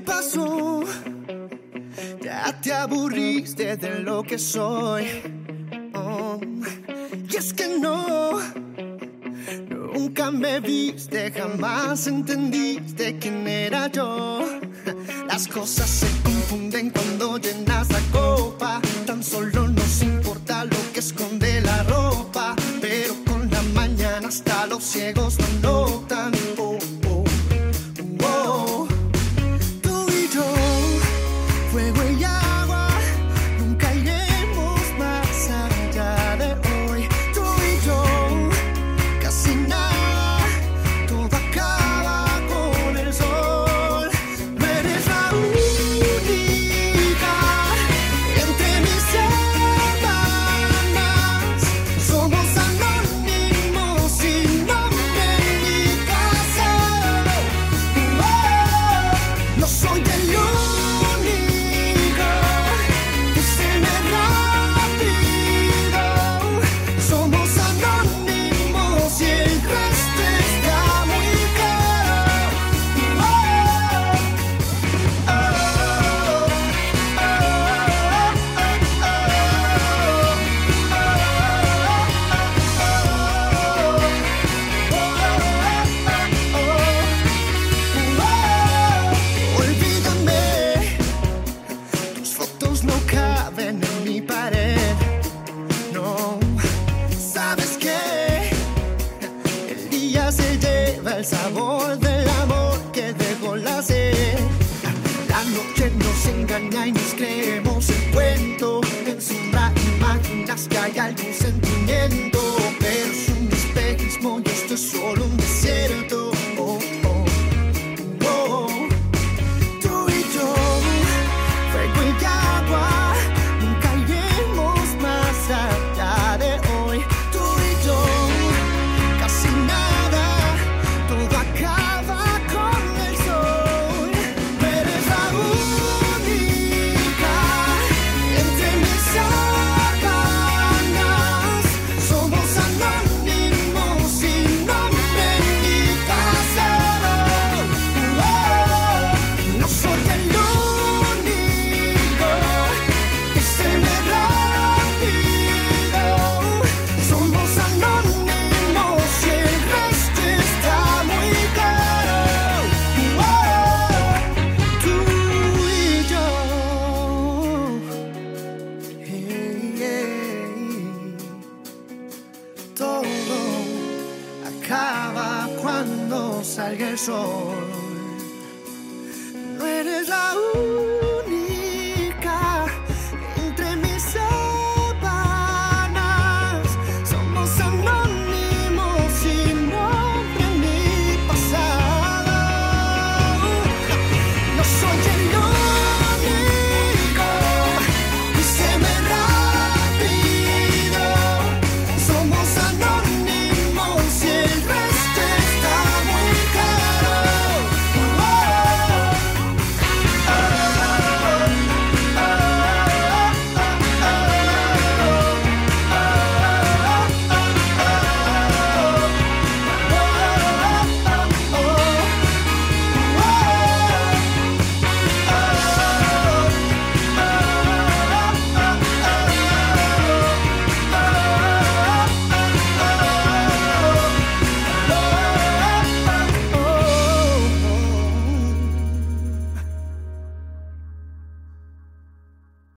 pasó. Ya te aburriste de lo que soy. Oh, y es que no, nunca me viste, jamás entendiste quién era yo. Las cosas se confunden cuando llenas la copa. Tan solo nos importa lo que esconde la ropa. Pero con la mañana hasta los ciegos no notan. 没回应。tenga indiscreto. acaba cuando salga el sol. No eres la única.